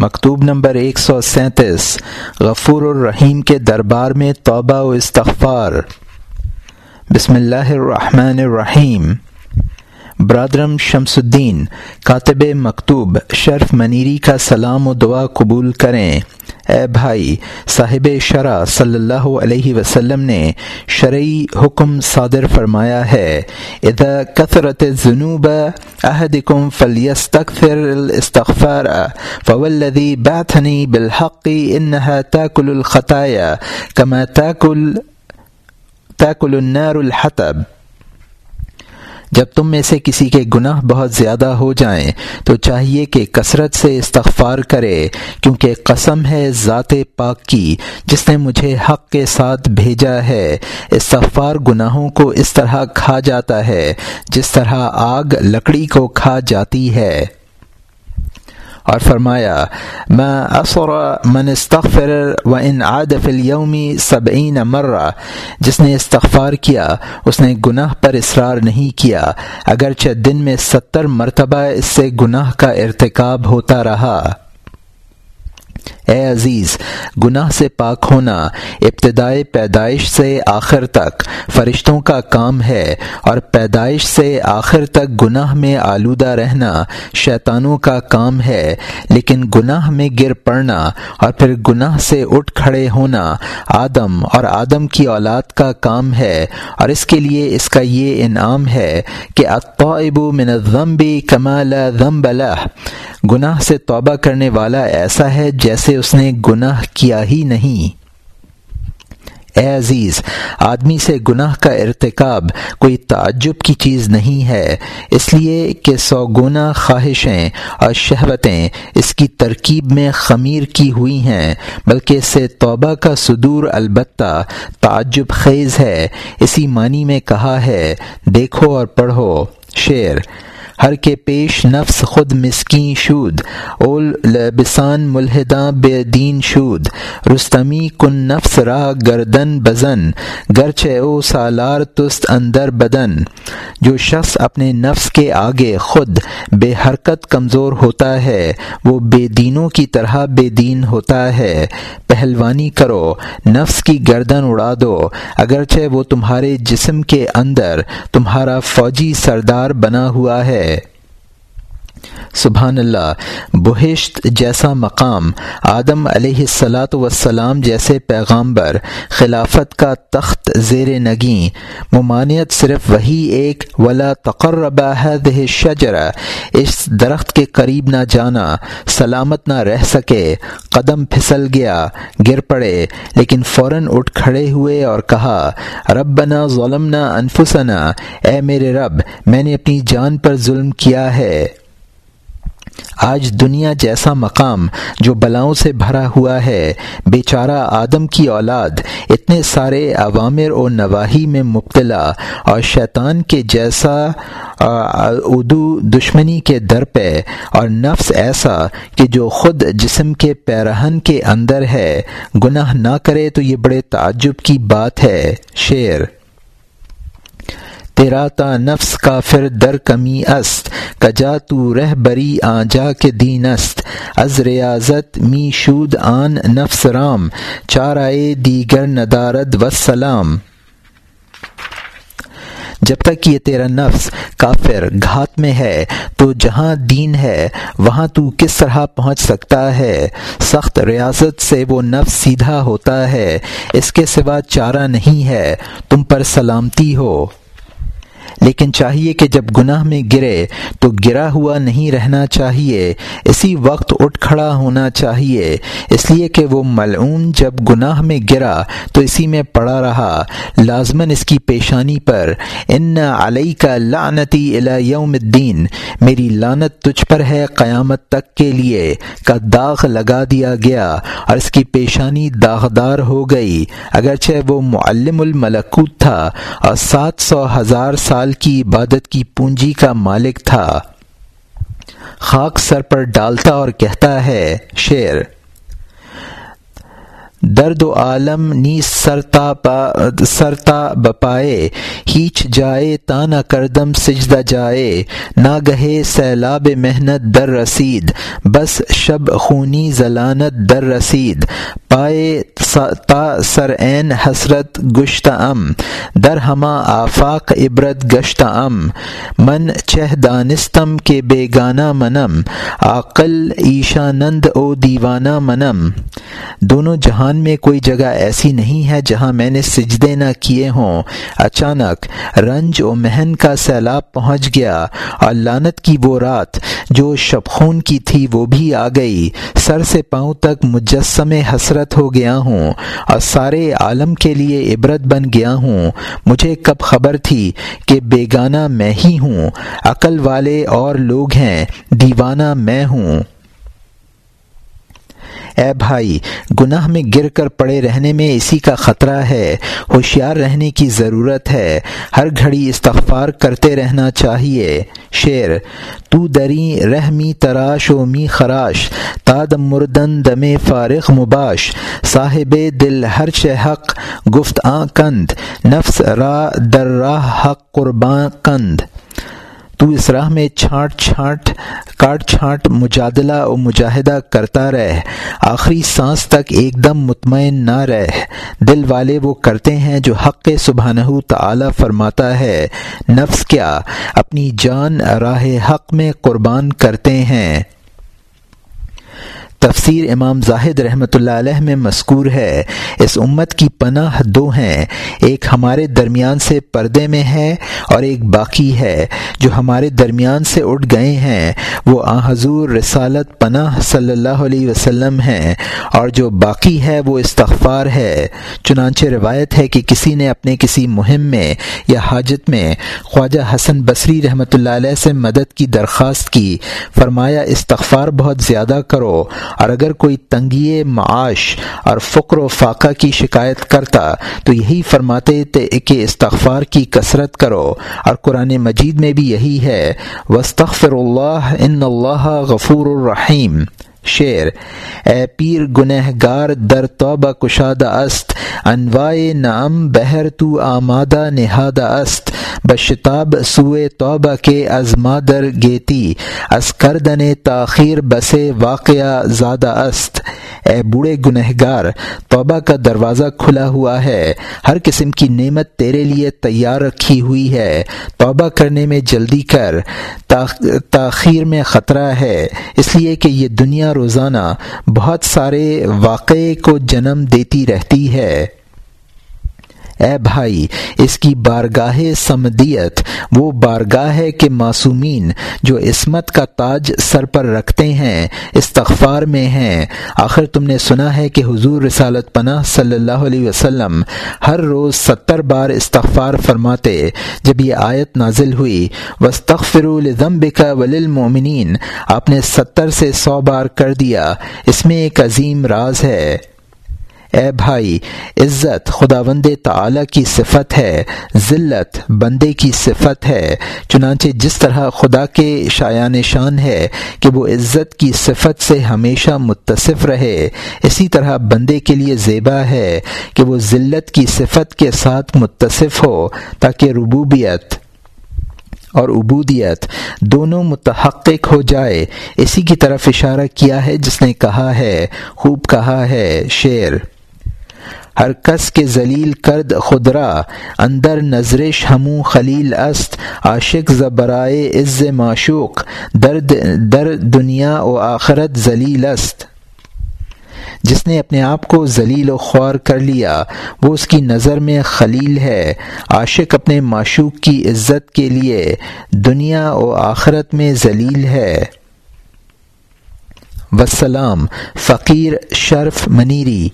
مکتوب نمبر ایک سو سینتیس، غفور الرحیم کے دربار میں توبہ و استغفار۔ بسم اللہ الرحمن الرحیم۔ برادرم شمس الدین کاتب مکتوب شرف منیری کا سلام و دعا قبول کریں۔ اے بھائی، صاحب شرع صلی اللہ علیہ وسلم نے شرعی حکم صادر فرمایا ہے۔ اذا کثرت جنوب احدکم فلیستکثر الاستغفار فوالذی بعثنی بالحق انہا تاکل الخطایا کما تاکل تاکل النار الحطب۔ جب تم میں سے کسی کے گناہ بہت زیادہ ہو جائیں، تو چاہیے کہ کثرت سے استغفار کرے، کیونکہ قسم ہے ذات پاک کی، جس نے مجھے حق کے ساتھ بھیجا ہے۔ استغفار گناہوں کو اس طرح کھا جاتا ہے، جس طرح آگ لکڑی کو کھا جاتی ہے۔ اور فرمایا میں اثر من استغفر و ان عادف اليومی سبعین مرہ جس نے استغفار کیا، اس نے گناہ پر اصرار نہیں کیا، اگرچہ دن میں ستر مرتبہ اس سے گناہ کا ارتکاب ہوتا رہا۔ اے عزیز، گناہ سے پاک ہونا ابتدائے پیدائش سے آخر تک فرشتوں کا کام ہے اور پیدائش سے آخر تک گناہ میں آلودہ رہنا شیطانوں کا کام ہے، لیکن گناہ میں گر پڑنا اور پھر گناہ سے اٹھ کھڑے ہونا آدم اور آدم کی اولاد کا کام ہے اور اس کے لیے اس کا یہ انعام ہے کہ اطائب من الذنب کما لا ذنب له گناہ سے توبہ کرنے والا ایسا ہے جیسے اس نے گناہ کیا ہی نہیں۔ اے عزیز، آدمی سے گناہ کا ارتکاب کوئی تعجب کی چیز نہیں ہے، اس لیے کہ سو گنا خواہشیں اور شہوتیں اس کی ترکیب میں خمیر کی ہوئی ہیں، بلکہ اس سے توبہ کا صدور البتہ تعجب خیز ہے۔ اسی معنی میں کہا ہے، دیکھو اور پڑھو۔ شعر ہر کے پیش نفس خود مسکین شود، اول لبسان ملحداں بے دین شود۔ رستمی کن نفس را گردن بزن، گرچہ او سالار تست اندر بدن۔ جو شخص اپنے نفس کے آگے خود بے حرکت کمزور ہوتا ہے، وہ بے دینوں کی طرح بے دین ہوتا ہے۔ پہلوانی کرو، نفس کی گردن اڑا دو۔ اگرچہ وہ تمہارے جسم کے اندر تمہارا فوجی سردار بنا ہوا ہے سبحان اللہ، بہشت جیسا مقام، آدم علیہ السلاۃ وسلام جیسے پیغامبر، خلافت کا تخت زیر نگیں ممانعت صرف وہی ایک، ولا تقربہ دہ شجرا اس درخت کے قریب نہ جانا، سلامت نہ رہ سکے۔ قدم پھسل گیا، گر پڑے۔ لیکن فوراً اٹھ کھڑے ہوئے اور کہا رب بنا ظلم نہ انفسنا اے میرے رب، میں نے اپنی جان پر ظلم کیا ہے۔ آج دنیا جیسا مقام جو بلاؤں سے بھرا ہوا ہے، بیچارہ آدم کی اولاد اتنے سارے عوامر و نواحی میں مبتلا اور شیطان کے جیسا اردو دشمنی کے در پہ اور نفس ایسا کہ جو خود جسم کے پیرہن کے اندر ہے۔ گناہ نہ کرے تو یہ بڑے تعجب کی بات ہے۔ شعر تیرا تا نفس کا در کمی است، کجا تو رہ بری آ جا کے دین است؟ از ریاضت می شود آن نفس رام، چارائے دیگر ندارد و سلام جب تک یہ تیرا نفس کافر گھات میں ہے، تو جہاں دین ہے، وہاں تو کس طرح پہنچ سکتا ہے؟ سخت ریاضت سے وہ نفس سیدھا ہوتا ہے، اس کے سوا چارہ نہیں ہے، تم پر سلامتی ہو۔ لیکن چاہیے کہ جب گناہ میں گرے تو گرا ہوا نہیں رہنا چاہیے، اسی وقت اٹھ کھڑا ہونا چاہیے۔ اس لیے کہ وہ ملعون جب گناہ میں گرا تو اسی میں پڑا رہا۔ لازمن اس کی پیشانی پر، ان علیہ کا لعنتی یوم الدین میری لانت تجھ پر ہے قیامت تک کے لیے۔ کا داغ لگا دیا گیا اور اس کی پیشانی داغدار ہو گئی۔ اگرچہ وہ معلم الملکوت تھا اور سات سو ہزار سال سال کی عبادت کی پونجی کا مالک تھا۔ خاک سر پر ڈالتا اور کہتا ہے شعر درد و عالم نی سرتا سرتا بپائے، ہیچ جائے تا نہ کردم سجدہ جائے، نہ گہے سیلاب محنت در رسید، بس شب خونی ضلانت در رسید، پائے تا سر عین حسرت گشت ام، در ہما آفاق عبرت گشت ام، من چہ دانستم کے بیگانہ منم عقل ایشانند او دیوانہ منم۔ دونوں جہاں جہان میں کوئی جگہ ایسی نہیں ہے جہاں میں نے سجدے نہ کیے ہوں۔ اچانک رنج و مہن کا سیلاب پہنچ گیا اور لانت کی وہ رات جو شبخون کی تھی وہ بھی آ گئی۔ سر سے پاؤں تک مجسم حسرت ہو گیا ہوں اور سارے عالم کے لیے عبرت بن گیا ہوں۔ مجھے کب خبر تھی کہ بیگانہ میں ہی ہوں۔ عقل والے اور لوگ ہیں، دیوانہ میں ہوں۔ اے بھائی، گناہ میں گر کر پڑے رہنے میں اسی کا خطرہ ہے، ہوشیار رہنے کی ضرورت ہے، ہر گھڑی استغفار کرتے رہنا چاہیے۔ شعر، تو دری رحمی تراش و می خراش، تاد مردن دم فارغ مباش۔ صاحب دل ہر حق، گفت آ کند، نفس را در راہ حق قربان کند۔ تو اس راہ میں چھانٹ چھانٹ، کاٹ چھانٹ، مجادلہ و مجاہدہ کرتا رہ آخری سانس تک ایک دم مطمئن نہ رہ دل والے وہ کرتے ہیں جو حق سبحانہ تعالی فرماتا ہے۔ نفس کیا؟ اپنی جان راہ حق میں قربان کرتے ہیں۔ تفسیر امام زاہد رحمۃ اللہ علیہ میں مذکور ہے۔ اس امت کی پناہ دو ہیں۔ ایک ہمارے درمیان سے پردے میں ہے اور ایک باقی ہے۔ جو ہمارے درمیان سے اٹھ گئے ہیں، وہ آ حضور رسالت پناہ صلی اللہ علیہ وسلم ہیں۔ اور جو باقی ہے، وہ استغفار ہے۔ چنانچہ روایت ہے کہ کسی نے اپنے کسی مہم میں یا حاجت میں خواجہ حسن بصری رحمۃ اللہ علیہ سے مدد کی درخواست کی۔ فرمایا، استغفار بہت زیادہ کرو۔ اور اگر کوئی تنگی معاش اور فقر و فاقہ کی شکایت کرتا تو یہی فرماتے کہ استغفار کی کثرت کرو اور قرآن مجید میں بھی یہی ہے وسطر اللہ ان اللہ غفور الرحیم شعر، اے پیر گنہ گار در توبہ کشادہ است انوائے نام بہر تو آمادہ نہادہ است۔ بشتاب سوئے توبہ کے ازمادر گیتی، از کردن تاخیر بسے واقعہ زادہ است۔ اے بوڑھے گنہگار، توبہ کا دروازہ کھلا ہوا ہے۔ ہر قسم کی نعمت تیرے لیے تیار رکھی ہوئی ہے۔ توبہ کرنے میں جلدی کر۔ تاخیر میں خطرہ ہے۔ اس لیے کہ یہ دنیا روزانہ بہت سارے واقعے کو جنم دیتی رہتی ہے۔ اے بھائی، اس کی بارگاہ سمدیت وہ بارگاہ ہے کہ معصومین جو عصمت کا تاج سر پر رکھتے ہیں، استغفار میں ہیں۔ آخر تم نے سنا ہے کہ حضور رسالت پناہ صلی اللہ علیہ وسلم ہر روز ستر بار استغفار فرماتے، جب یہ آیت نازل ہوئی وسطر الضمب وللمومنین آپ نے ستر سے سو بار کر دیا، اس میں ایک عظیم راز ہے۔ اے بھائی، عزت خدا وند تعلیٰ کی صفت ہے، ذلت بندے کی صفت ہے۔ چنانچہ جس طرح خدا کے شایان شان ہے کہ وہ عزت کی صفت سے ہمیشہ متصف رہے، اسی طرح بندے کے لیے زیبا ہے کہ وہ ذلت کی صفت کے ساتھ متصف ہو تاکہ ربوبیت اور عبودیت دونوں متحقق ہو جائے۔ اسی کی طرف اشارہ کیا ہے، جس نے کہا ہے، خوب کہا ہے، شعر۔ ہر کس کے ذلیل کرد خدرا اندر نظرش ہموں خلیل است، عاشق زبرائے عز معشوق، درد، در دنیا و آخرت ذلیل است۔ جس نے اپنے آپ کو ذلیل و خوار کر لیا، وہ اس کی نظر میں خلیل ہے۔ عاشق اپنے معشوق کی عزت کے لیے دنیا و آخرت میں ذلیل ہے۔ وسلام، فقیر شرف منیری۔